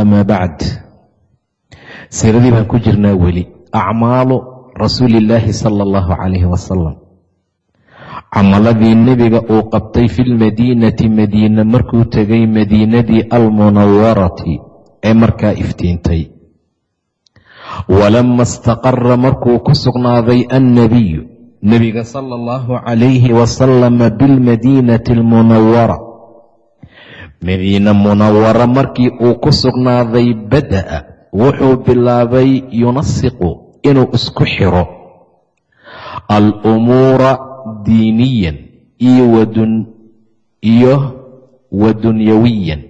amaa bacd siiradii baan ku jirnaa weli acmaalu rasuuli illaahi sala allahu calayhi wasalam camaladii nebiga uu qabtay fi lmadiinati madiine markuu tegay madiinadii almunawarati ee markaa iftiintay walama istaqara markuu ku sugnaaday annabiyu nebiga sala allahu calayhi wasalama bilmadiinati almunawara madiine munawara markii uu ku sugnaaday bada'a wuxuu bilaabay yunasiqu inuu isku xiro al-umuura diiniyan iyo wa dunyawiyan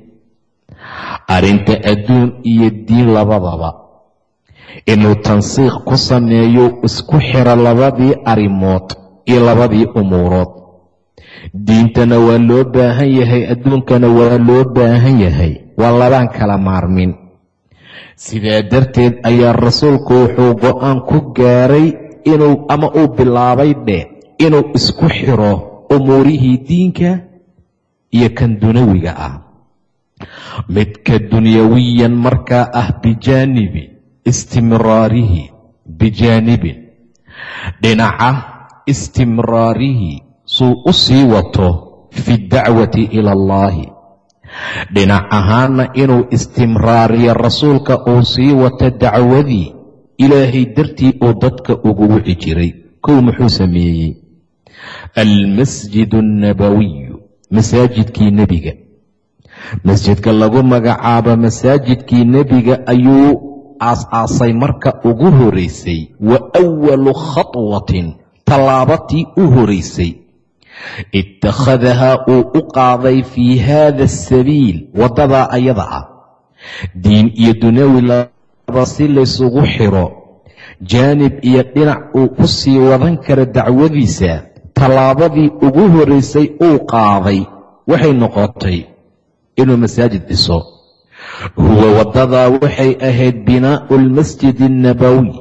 arrinta adduun iyo diin labadaba inuu tansiikh ku sameeyo isku xiro labadii arrimood iyo labadii umuurood diintana waa loo baahan yahay adduunkana waa loo baahan yahay. Waa labaan kala maarmin. Sidaa darteed ayaa rasuulku wuxuu go'aan ku gaaray inuu ama uu bilaabay dhe inuu isku xiro umuurihii diinka iyo kan dunawiga ah. Midka dunyawiyan markaa ah bijaanibi istimraarihi bijaanibin dhinaca istimraarihi suu u sii wato fi dacwati ila allaahi dhinac ahaana inuu istimraariyo rasuulka uu sii wato dacwadii ilaahay dartii uu dadka ugu wici jiray. Kow muxuu sameeyey? Almasjid annabawiyu masaajidkii nebiga. Masjidka lagu magacaabo masaajidkii nebiga ayuu aas-aasay marka ugu horeysay wa awalu khatwatin tallaabatii u horeysay ittakhadahaa uu u qaaday fii haada asabiil waddadaa ayada ah diin iyo dunawi laba si laysugu xiro jaanib iyo dhinac uu ku sii wadan karo dacwadiisa tallaabadii ugu horeysay uu qaaday waxay noqotay inuu masaajid dhiso huwa waddadaa waxay ahayd binaa'u almasjidi annabawi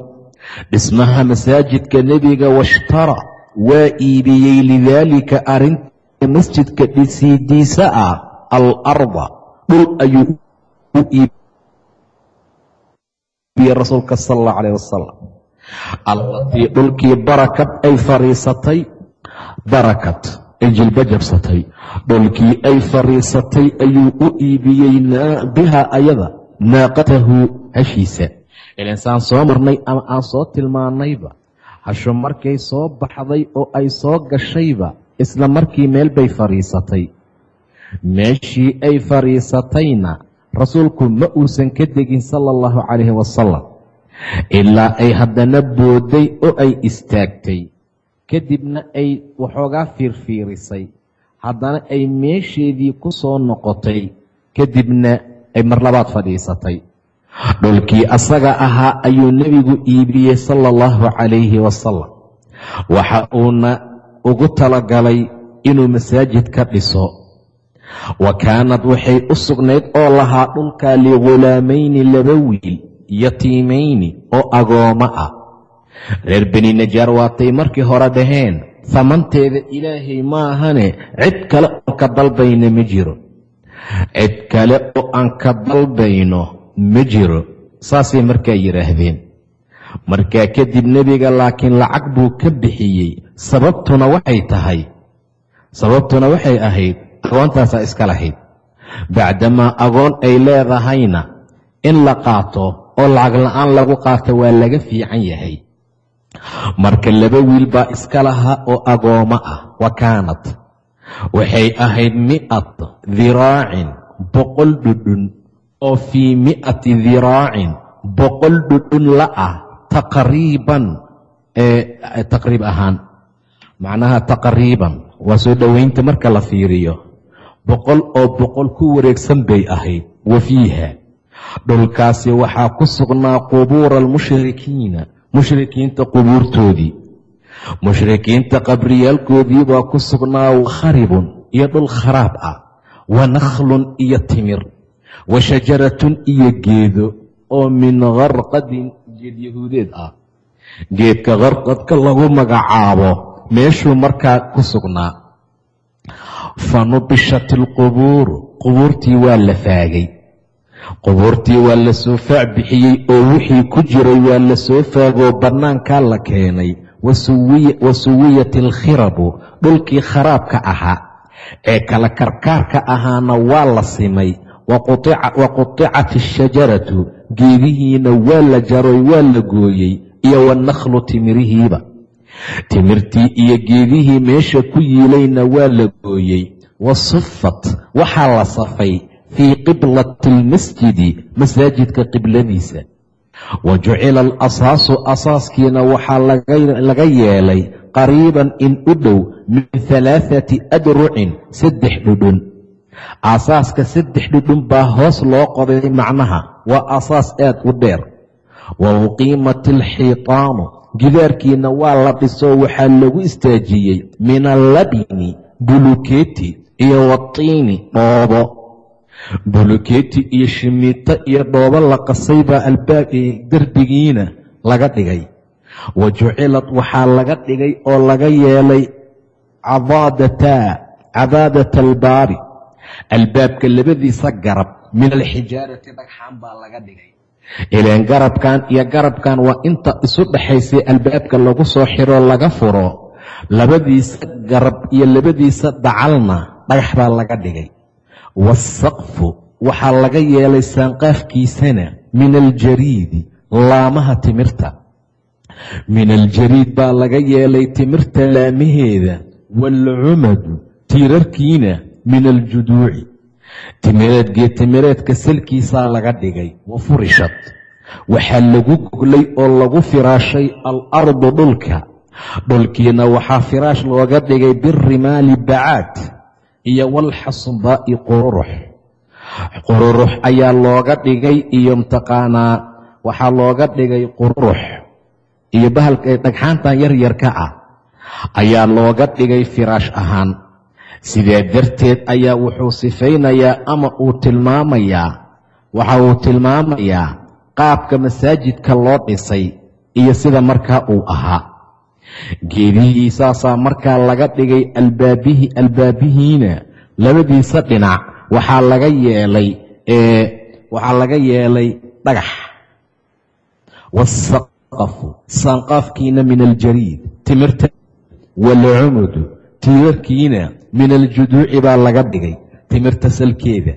dhismaha masaajidka nebiga washtara waa iibiyey lidaalika arrinta masjidka dhisidiisa ah alarda dhul ayuu u iibiyey rasuulka sala allahu calayh wasalam dhulkii barakad ay fariisatay barakad ay jilba jabsatay. Dhulkii ay fariisatay ayuu u iibiyey biha ayada naaqatahu hashiisa. Ilansaan soo marnay ama aan soo tilmaanayba hasho markay soo baxday oo ay soo gashayba isla markii meel bay fadhiisatay meeshii ay fadhiisatayna rasuulku ma uusan ka degin sala allahu calayhi wasalam ilaa ay haddana booday oo ay istaagtay. Kadibna ay waxoogaa fiirfiirisay haddana ay meesheedii ku soo noqotay kadibna ay marlabaad fadhiisatay dhulkii asaga ahaa ayuu nebigu iibiyey sala allahu calayhi wasalam waxa uuna ugu talagalay inuu masaajid ka dhiso. Wa kaanad waxay u sugnayd oo lahaa dhulkaa lighulaamayni laba wiil yatiimayni oo agoommo ah. Reer beni najaar waatay markii hore dhaheen famanteeda ilaahay maahane cid kale oo ka dalbayna ma jiro. Cid kale oo aan ka dalbayno ma jiro saasay markaa yidhaahdeen. Markaa kadib nebiga laakiin lacag buu ka bixiyey sababtuna waxay tahay sababtuna waxay ahayd aqoontaasaa iska lahayd. Bacdamaa agoon ay leedahayna in la qaato oo lacag la'aan lagu qaato waa laga fiican yahay. Marka laba wiil baa iska lahaa oo agoommo ah wa kaanat waxay ahayd mi'at diraacin boqol dhudhun oo fii mi'ati diraacin boqol dhudhun la ah taqriiban taqriib ahaan. Macnaha taqriiban waa soo dhoweynta marka la fiiriyo. Boqol oo boqol ku wareegsan bay ahayd wa fiiha. Dhulkaasi waxaa ku sugnaa qubuura almushrikiina mushrikiinta qubuurtoodii. Mushrikiinta qabriyaalkoodii baa ku sugnaa wakharibun iyo dhul kharaab ah wa nakhlun iyo timir wa shajaratun iyo geedo oo min karqadin geed yahuudeed ah. Geedka karqadka lagu magacaabo meeshuu markaa ku sugnaa. Fa nubishat ilqubuuru qubuurtii waa la faagay. Qubuurtii waa la soo faac bixiyey oo wixii ku jiray waa la soo faagoo bannaankaa la keenay. Wa suwiyat alkhirabu dhulkii kharaabka ahaa. Ee kala karkaarka ahaana waa la simay wa quطicat ashajaratu geedihiina waa la jaroy waa la gooyey iyo wanakhlu timirihiiba timirtii iyo geedihii meesha ku yiilayna waa la gooyey wa sufat waxaa la safay fii qiblati almasjidi masaajidka qibladiisa wa jucila alasaasu asaaskiina waxaa laga yeelay qariiban in u dhow min halaathati adrucin saddex dhudhun asaaska saddex dhudhun baa hoos loo qoday macnaha. Waa asaas aad u dheer. Wa uqiimat alxiitaanu gidaarkiina waa la dhisoo waxaa lagu istaajiyey. Min allabini bulukeeti iyo watiini dhoobo. Bulukeeti iyo shimiito iyo dhoobo la qasay baa albaab derbigiina laga dhigay. Wa jucilad waxaa laga dhigay oo laga yeelay cadaadataa cadaadata albaabi albaabka labadiisa garab min alxijaarati dhagxaan baa laga dhigay. Ileen garabkan iyo garabkan waa inta isu dhaxaysay albaabka lagu soo xiro laga furo. Labadiisa garab iyo labadiisa dacalna dhagax baa laga dhigay. Waasaqfu waxaa laga yeelay saanqaafkiisana min aljariidi laamaha timirta. Min aljariid baa laga yeelay timirta laamaheeda waalcumadu tiirarkiina min aljuduuci timireed geetimireedka salkiisaa laga dhigay wa furishad waxaa lagu goglay oo lagu firaashay alardu dhulka dhulkiina waxaa firaash looga dhigay birimaali bacaad iyo walxasbaa'i qururux qururux ayaa looga dhigay iyo mtaqaanaa waxaa looga dhigay qururux iyo bahalka dhagxaantan yaryarka ah ayaa looga dhigay firaash ahaan sidaa darteed ayaa wuxuu sifaynayaa ama uu tilmaamayaa? Waxa uu tilmaamayaa qaabka masaajidka loo dhisay iyo sida markaa uu ahaa. Geedihii saasaa markaa laga dhigay albaabihii albaabihiina labadiisa dhinac waxaa laga yeelay waxaa laga yeelay dhagax. Wasaqafu sanqaafkiina min aljariid timirta waalcumudu tiirarkiina min aljuduuci baa laga dhigay timirta salkeeda.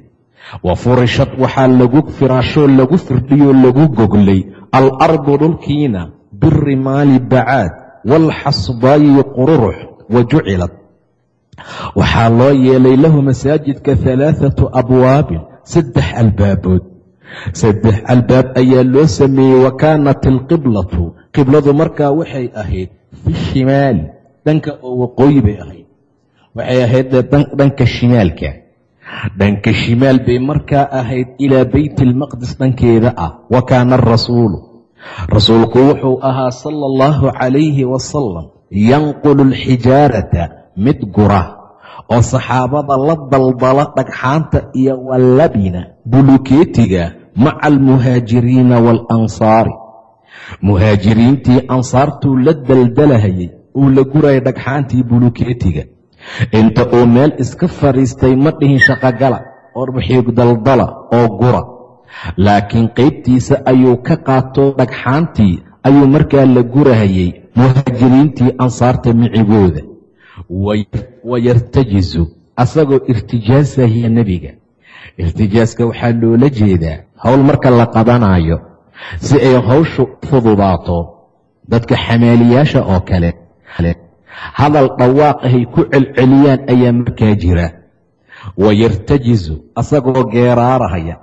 Wa furishad waxaa lagu firaashoo lagu firdhiyoo lagu goglay. Alardu dhulkiina birimaali bacaad waalxasbaayi qururux wa jucilad waxaa loo yeelay lahu masaajidka halaathatu abwaabin saddex albaabood. Saddex albaab ayaa loo sameeyey wa kaanat alqiblatu. Qibladu markaa waxay ahayd fi shimaali dhanka oo waqooyi bay ahayd waxay ahayd dhanka shimaalka. Dhanka shimaal bay markaa ahayd ilaa beyt almaqdis dhankeeda ah. Wa kaana arasuulu rasuulku wuxuu ahaa sala allahu calayhi wasalam yanqulu alxijaarata mid gura oo saxaabada la daldala dhagxaanta iyo wallabina bulukeetiga maca almuhaajiriina waalansaari muhaajiriintii ansaartuu la daldalahayay uu la guraya dhagxaantii bulukeetiga inta uu meel iska fadhiistay ma dhihin shaqogala oo wixii daldala oo gura. Laakiin qaybtiisa ayuu ka qaato dhagxaantii ayuu markaa la gurahayay muhaajiriintii ansaarta micigooda. Wayartajisu asagoo irtijaasahaya nebiga. Irtijaaska waxaa loola jeedaa howl marka la qabanaayo si ay hawshu fududaato. Dadka xamaaliyaasha oo kale hadal dhawaaq ahay ku celceliyaan ayaa markaa jira. Wayartajizu asagoo geeraarahaya.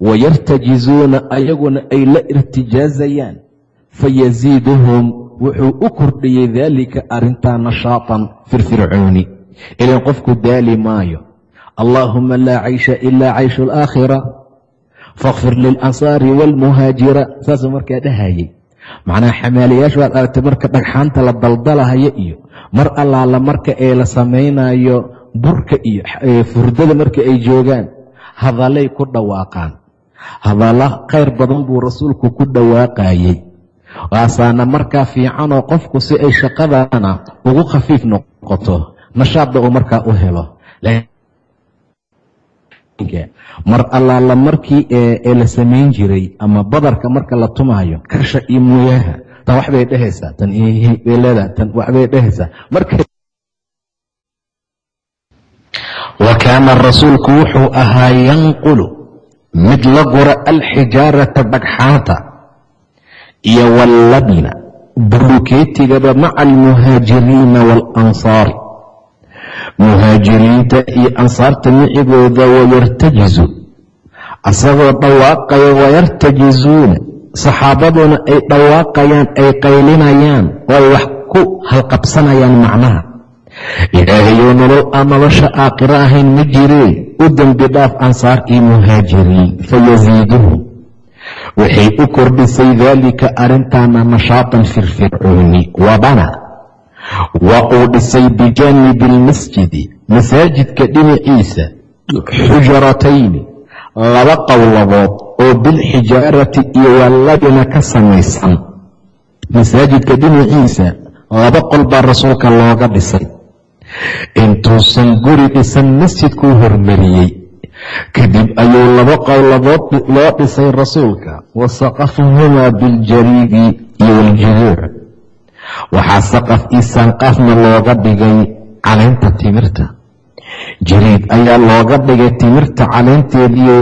Wayartajizuuna ayaguna ay la irtijaazayaan. Fayasiiduhum wuxuu u kordhiyey daalika arrintaa nashaatan firfircooni ilan qofku daali maayo. Allaahuma laa caysha ilaa cayshu alaakhira fakfir lilansaari waalmuhaajira saasuu markaa dhahayay. Macnaha xamaaliyaashu waad aragtay marka dhagxaanta la daldalahayo iyo mar allaala marka ee la samaynayo burka iyo furdada marka ay joogaan hadallay ku dhawaaqaan. Hadalla khayr badan buu rasuulku ku dhawaaqayey waasaana markaa fiicanoo qofku si ay shaqadana ugu khafiif noqoto nashaadda uu markaa u helo. Mar allaala markii ee la samayn jiray ama badarka marka la tumaayo kasha iyo mooyaha tan waxbay dhehaysaa tan bay leedaha tan waxbay dhehaysaa marka wa kaana rasuulku wuxuu ahaa yanqulu mid la gura alxijaarata dhagxaanta iyo wallabina bulukeetigaba maca almuhaajiriina waalansaari muhaajiriinta iyo ansaarta micigooda wayartajizu asagoo dhawaaqaya wayartajizuuna saxaabaduna ay dhawaaqayaan ay qaylinayaan oo ay wax ku halqabsanayaan macnaha. Ilaahayow nolol aan nolosha aakhiro ahayn ma jiree u dembi dhaaf ansaar iyo muhaajiriin fayasiiduhum waxay u kordhisay daalika arrintaana nashaatan firfircooni wabana. Waa uu dhisay bijaanibi almasjidi masaajidka dhinaciisa xujaratayni laba qowladood oo bilxijaarati iyo wallabina ka samaysan. Masaajidka dhinaciisa laba qol baa rasuulka looga dhisay. Intuusan guri dhisan masjidkuu hormariyey. Kadib ayuu laba qowladood loo dhisay rasuulka wa saqafuhumaa biljariidi iyo waljuduuc waxaa saqaf io saanqaafna looga dhigay caleynta timirta. Jariid ayaa looga dhigay timirta caleynteediio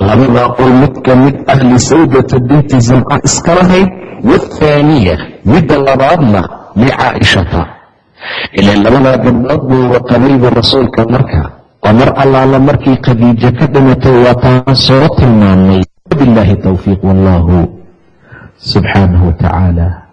labadaa qol mid ka mid ah lisawdata binti zamca iska lahayd waathaaniya midda labaadna licaa'ishata ilaa labadaa gabdhood buu waqabayba rasuulka marka waa mar allaala markii khadiijo ka dhimatay waa taan soo tilmaamay. Wabilaahi towfiiq wallahu subxaanahu wa tacaala